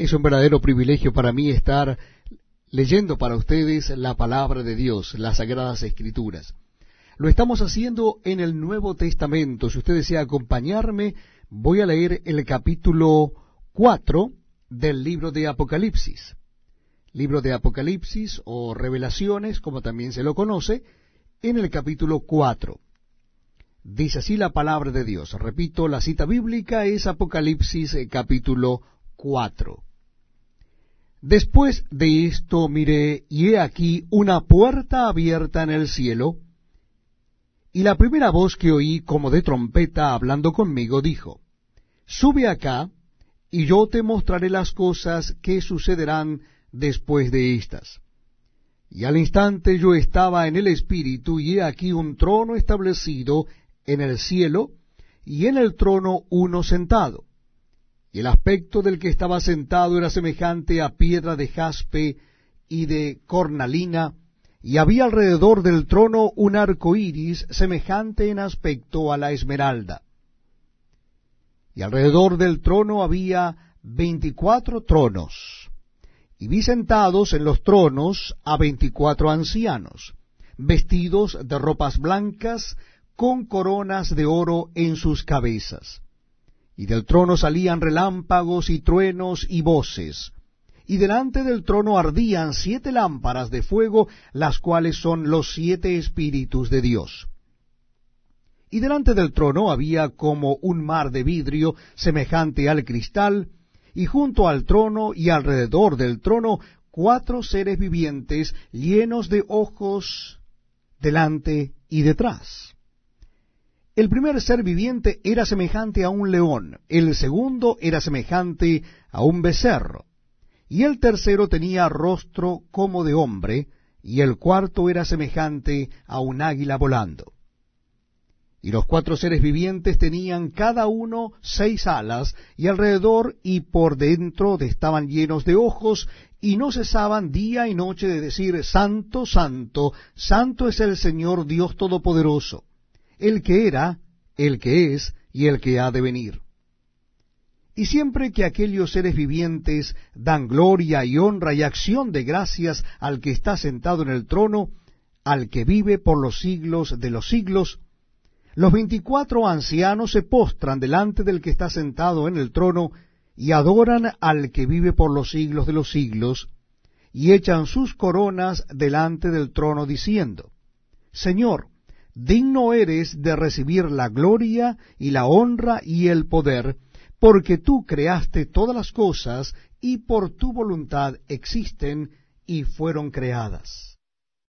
Es un verdadero privilegio para mí estar leyendo para ustedes la palabra de Dios, las sagradas escrituras. Lo estamos haciendo en el Nuevo Testamento. Si usted desea acompañarme, voy a leer el capítulo 4 del libro de Apocalipsis. Libro de Apocalipsis o Revelaciones, como también se lo conoce, en el capítulo 4. Dice así la palabra de Dios. Repito, la cita bíblica es Apocalipsis eh, capítulo 4. Después de esto miré, y he aquí una puerta abierta en el cielo, y la primera voz que oí como de trompeta hablando conmigo dijo, Sube acá, y yo te mostraré las cosas que sucederán después de estas. Y al instante yo estaba en el Espíritu, y he aquí un trono establecido en el cielo, y en el trono uno sentado y el aspecto del que estaba sentado era semejante a piedra de jaspe y de cornalina, y había alrededor del trono un arco iris semejante en aspecto a la esmeralda. Y alrededor del trono había veinticuatro tronos, y vi sentados en los tronos a veinticuatro ancianos, vestidos de ropas blancas, con coronas de oro en sus cabezas y del trono salían relámpagos y truenos y voces, y delante del trono ardían siete lámparas de fuego, las cuales son los siete espíritus de Dios. Y delante del trono había como un mar de vidrio semejante al cristal, y junto al trono y alrededor del trono cuatro seres vivientes llenos de ojos delante y detrás. El primer ser viviente era semejante a un león, el segundo era semejante a un becerro, y el tercero tenía rostro como de hombre, y el cuarto era semejante a un águila volando. Y los cuatro seres vivientes tenían cada uno seis alas, y alrededor y por dentro estaban llenos de ojos, y no cesaban día y noche de decir, Santo, Santo, Santo es el Señor Dios Todopoderoso el que era, el que es y el que ha de venir. Y siempre que aquellos seres vivientes dan gloria y honra y acción de gracias al que está sentado en el trono, al que vive por los siglos de los siglos, los veinticuatro ancianos se postran delante del que está sentado en el trono y adoran al que vive por los siglos de los siglos, y echan sus coronas delante del trono diciendo, Señor, digno eres de recibir la gloria y la honra y el poder, porque tú creaste todas las cosas y por tu voluntad existen y fueron creadas.